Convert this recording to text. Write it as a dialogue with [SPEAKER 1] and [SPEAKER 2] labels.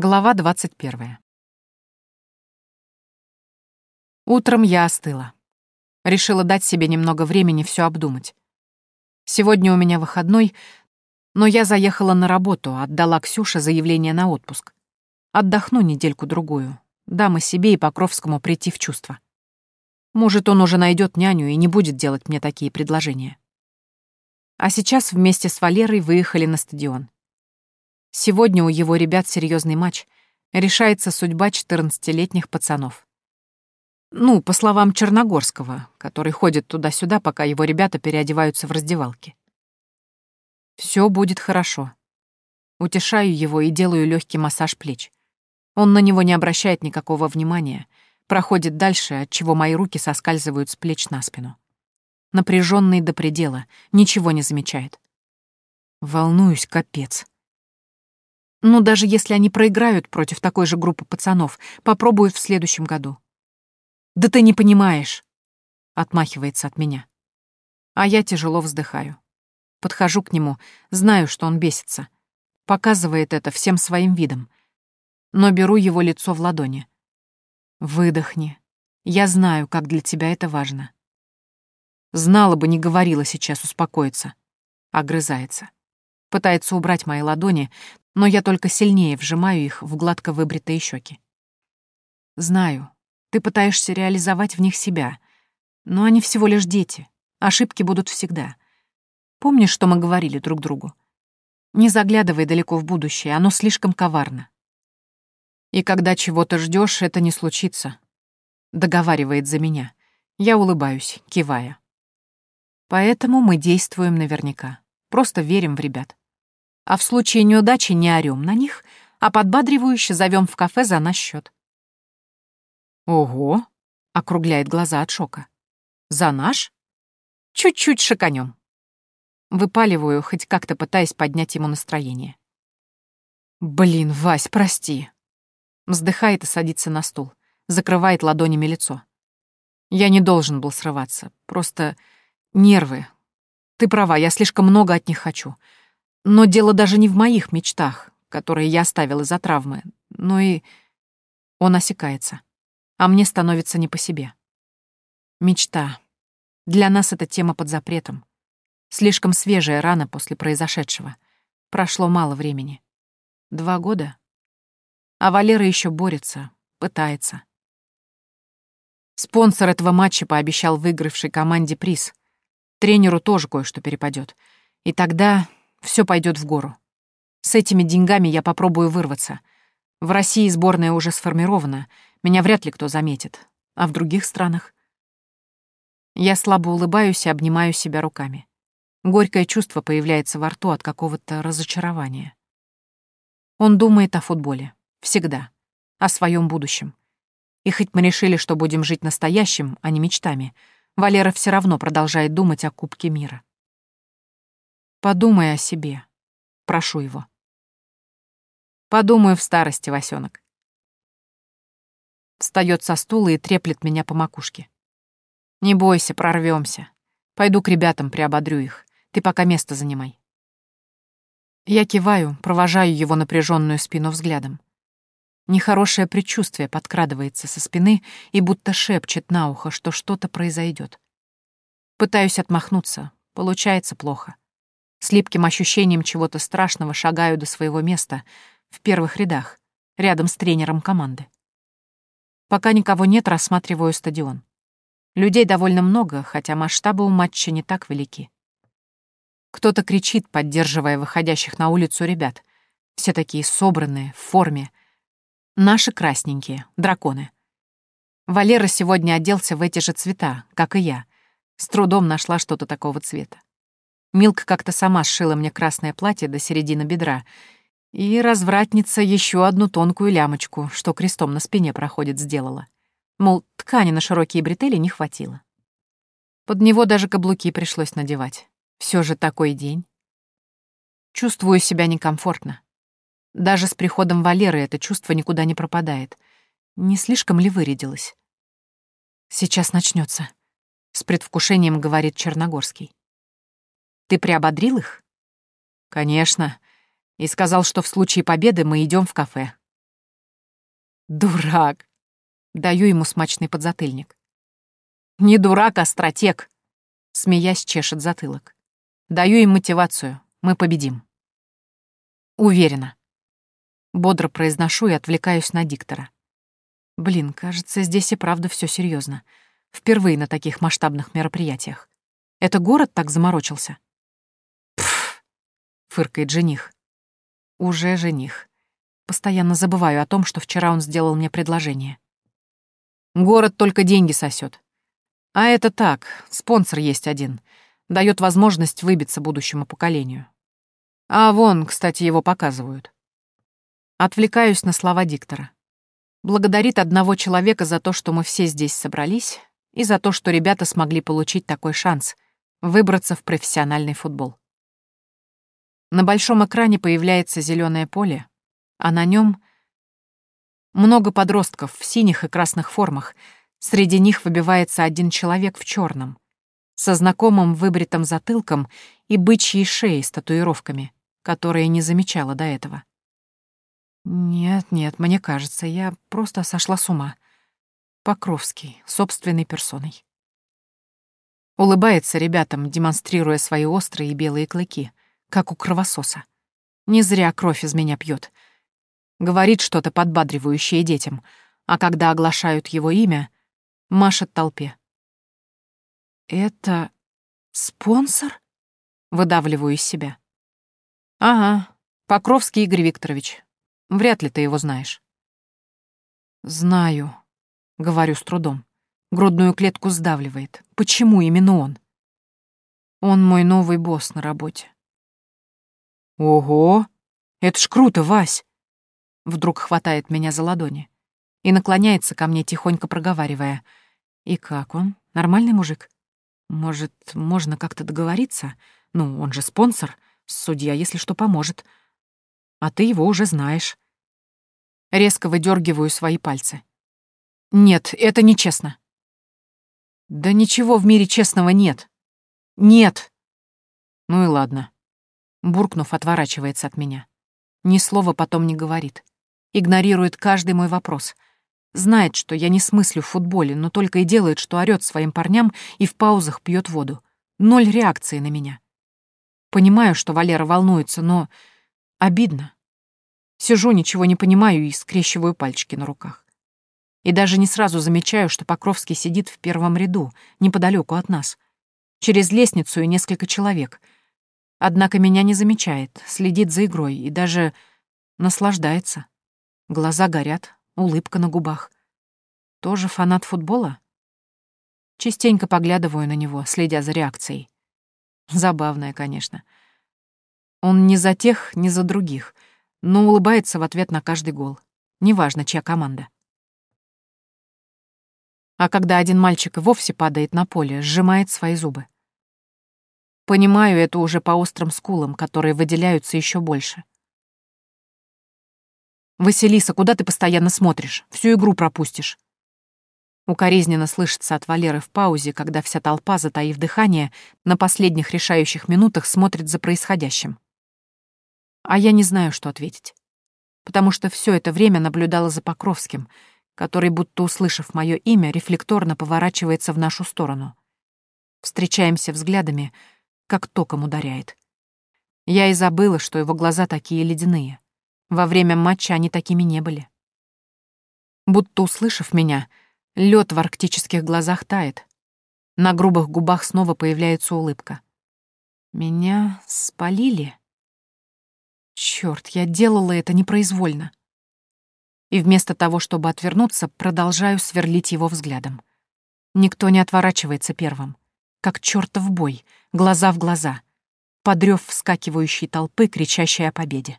[SPEAKER 1] Глава 21. Утром я остыла. Решила дать себе немного времени все обдумать. Сегодня у меня выходной, но я заехала на работу, отдала Ксюше заявление на отпуск. Отдохну недельку-другую, дам и себе, и Покровскому прийти в чувство. Может, он уже найдет няню и не будет делать мне такие предложения. А сейчас вместе с Валерой выехали на стадион. Сегодня у его ребят серьезный матч. Решается судьба 14-летних пацанов. Ну, по словам Черногорского, который ходит туда-сюда, пока его ребята переодеваются в раздевалке. Все будет хорошо. Утешаю его и делаю легкий массаж плеч. Он на него не обращает никакого внимания, проходит дальше, от чего мои руки соскальзывают с плеч на спину. Напряженный до предела, ничего не замечает. Волнуюсь, капец. Ну, даже если они проиграют против такой же группы пацанов, попробую в следующем году. Да ты не понимаешь, отмахивается от меня. А я тяжело вздыхаю. Подхожу к нему, знаю, что он бесится. Показывает это всем своим видом. Но беру его лицо в ладони. Выдохни. Я знаю, как для тебя это важно. Знала бы, не говорила сейчас успокоиться. Огрызается. Пытается убрать мои ладони, но я только сильнее вжимаю их в гладко выбритые щеки. Знаю, ты пытаешься реализовать в них себя, но они всего лишь дети, ошибки будут всегда. Помнишь, что мы говорили друг другу? Не заглядывай далеко в будущее, оно слишком коварно. И когда чего-то ждешь, это не случится. Договаривает за меня. Я улыбаюсь, кивая. Поэтому мы действуем наверняка. Просто верим в ребят а в случае неудачи не орём на них, а подбадривающе зовем в кафе за наш счет. «Ого!» — округляет глаза от шока. «За наш?» «Чуть-чуть шиканем». Выпаливаю, хоть как-то пытаясь поднять ему настроение. «Блин, Вась, прости!» Вздыхает и садится на стул, закрывает ладонями лицо. Я не должен был срываться, просто нервы. Ты права, я слишком много от них хочу. Но дело даже не в моих мечтах, которые я оставил из-за травмы, но и... Он осекается, а мне становится не по себе. Мечта. Для нас эта тема под запретом. Слишком свежая рана после произошедшего. Прошло мало времени. Два года? А Валера еще борется, пытается. Спонсор этого матча пообещал выигравшей команде приз. Тренеру тоже кое-что перепадет. И тогда все пойдет в гору. С этими деньгами я попробую вырваться. В России сборная уже сформирована, меня вряд ли кто заметит. А в других странах? Я слабо улыбаюсь и обнимаю себя руками. Горькое чувство появляется во рту от какого-то разочарования. Он думает о футболе. Всегда. О своем будущем. И хоть мы решили, что будем жить настоящим, а не мечтами, Валера все равно продолжает думать о Кубке мира. Подумай о себе. Прошу его. Подумаю в старости, Васёнок. Встаёт со стула и треплет меня по макушке. Не бойся, прорвёмся. Пойду к ребятам, приободрю их. Ты пока место занимай. Я киваю, провожаю его напряженную спину взглядом. Нехорошее предчувствие подкрадывается со спины и будто шепчет на ухо, что что-то произойдет. Пытаюсь отмахнуться, получается плохо. С липким ощущением чего-то страшного шагаю до своего места, в первых рядах, рядом с тренером команды. Пока никого нет, рассматриваю стадион. Людей довольно много, хотя масштабы у матча не так велики. Кто-то кричит, поддерживая выходящих на улицу ребят. Все такие собранные, в форме. Наши красненькие, драконы. Валера сегодня оделся в эти же цвета, как и я. С трудом нашла что-то такого цвета. Милка как-то сама сшила мне красное платье до середины бедра, и развратница еще одну тонкую лямочку, что крестом на спине проходит, сделала. Мол, ткани на широкие бретели не хватило. Под него даже каблуки пришлось надевать. Все же такой день. Чувствую себя некомфортно. Даже с приходом Валеры это чувство никуда не пропадает. Не слишком ли вырядилась? Сейчас начнется, с предвкушением говорит Черногорский. Ты приободрил их? Конечно. И сказал, что в случае победы мы идем в кафе. Дурак. Даю ему смачный подзатыльник. Не дурак, а стратег. Смеясь, чешет затылок. Даю им мотивацию. Мы победим. Уверена. Бодро произношу и отвлекаюсь на диктора. Блин, кажется, здесь и правда все серьезно. Впервые на таких масштабных мероприятиях. Это город так заморочился? Фыркает жених. Уже жених. Постоянно забываю о том, что вчера он сделал мне предложение. Город только деньги сосет. А это так, спонсор есть один. Дает возможность выбиться будущему поколению. А вон, кстати, его показывают. Отвлекаюсь на слова диктора. Благодарит одного человека за то, что мы все здесь собрались, и за то, что ребята смогли получить такой шанс — выбраться в профессиональный футбол. На большом экране появляется зеленое поле, а на нем много подростков в синих и красных формах. Среди них выбивается один человек в черном, со знакомым выбритым затылком и бычьей шеей с татуировками, которые не замечала до этого. Нет, нет, мне кажется, я просто сошла с ума. Покровский, собственной персоной. Улыбается ребятам, демонстрируя свои острые белые клыки как у кровососа. Не зря кровь из меня пьет. Говорит что-то подбадривающее детям, а когда оглашают его имя, машет толпе. «Это спонсор?» — выдавливаю из себя. «Ага, Покровский Игорь Викторович. Вряд ли ты его знаешь». «Знаю», — говорю с трудом. Грудную клетку сдавливает. Почему именно он? Он мой новый босс на работе. «Ого! Это ж круто, Вась!» Вдруг хватает меня за ладони и наклоняется ко мне, тихонько проговаривая. «И как он? Нормальный мужик? Может, можно как-то договориться? Ну, он же спонсор, судья, если что, поможет. А ты его уже знаешь». Резко выдергиваю свои пальцы. «Нет, это нечестно». «Да ничего в мире честного нет. Нет!» «Ну и ладно». Буркнув, отворачивается от меня. Ни слова потом не говорит. Игнорирует каждый мой вопрос. Знает, что я не смыслю в футболе, но только и делает, что орёт своим парням и в паузах пьет воду. Ноль реакции на меня. Понимаю, что Валера волнуется, но обидно. Сижу, ничего не понимаю и скрещиваю пальчики на руках. И даже не сразу замечаю, что Покровский сидит в первом ряду, неподалеку от нас. Через лестницу и несколько человек — Однако меня не замечает, следит за игрой и даже наслаждается. Глаза горят, улыбка на губах. Тоже фанат футбола? Частенько поглядываю на него, следя за реакцией. Забавная, конечно. Он не за тех, не за других, но улыбается в ответ на каждый гол. Неважно, чья команда. А когда один мальчик и вовсе падает на поле, сжимает свои зубы. Понимаю это уже по острым скулам, которые выделяются еще больше. «Василиса, куда ты постоянно смотришь? Всю игру пропустишь». Укоризненно слышится от Валеры в паузе, когда вся толпа, затаив дыхание, на последних решающих минутах смотрит за происходящим. А я не знаю, что ответить. Потому что все это время наблюдала за Покровским, который, будто услышав мое имя, рефлекторно поворачивается в нашу сторону. Встречаемся взглядами — как током ударяет. Я и забыла, что его глаза такие ледяные. Во время матча они такими не были. Будто услышав меня, лед в арктических глазах тает. На грубых губах снова появляется улыбка. Меня спалили? Черт, я делала это непроизвольно. И вместо того, чтобы отвернуться, продолжаю сверлить его взглядом. Никто не отворачивается первым как чертов бой, глаза в глаза, подрёв вскакивающей толпы, кричащей о победе.